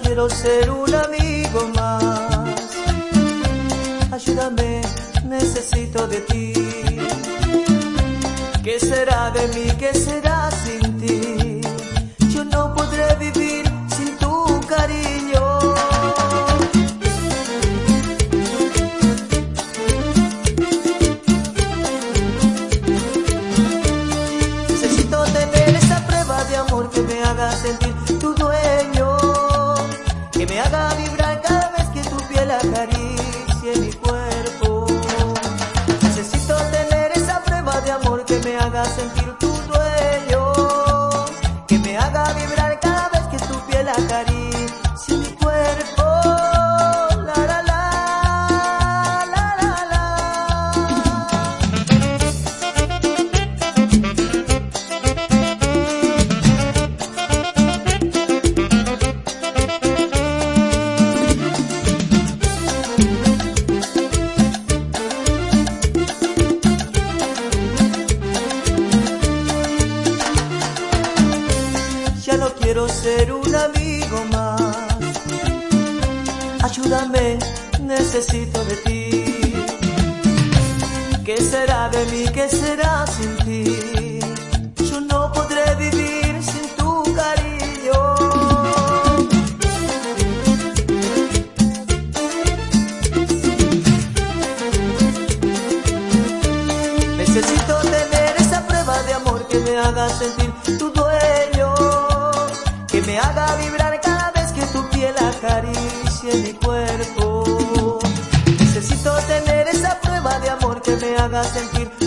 quiero ser un amigo más. Ayúdame, necesito de ti. ¿Qué será de mí? ¿Qué será sin ti? Yo no podré vivir sin tu cariño. Necesito tener esa prueba de amor que me haga sentir acaricie mi cuerpo. Necesito tener esa prueba de amor que me haga sentir tu dueño, que me haga vibrar cada vez que tu piel acaricie quiero ser un amigo más. Ayúdame, necesito de ti. ¿Qué será de mí? ¿Qué será sin ti? Yo no podré vivir sin tu cariño. Necesito tener esa prueba de amor que me haga sentir tu me haga vibrar cada vez que tu piel acaricie mi cuerpo. Necesito tener esa prueba de amor que me haga sentir.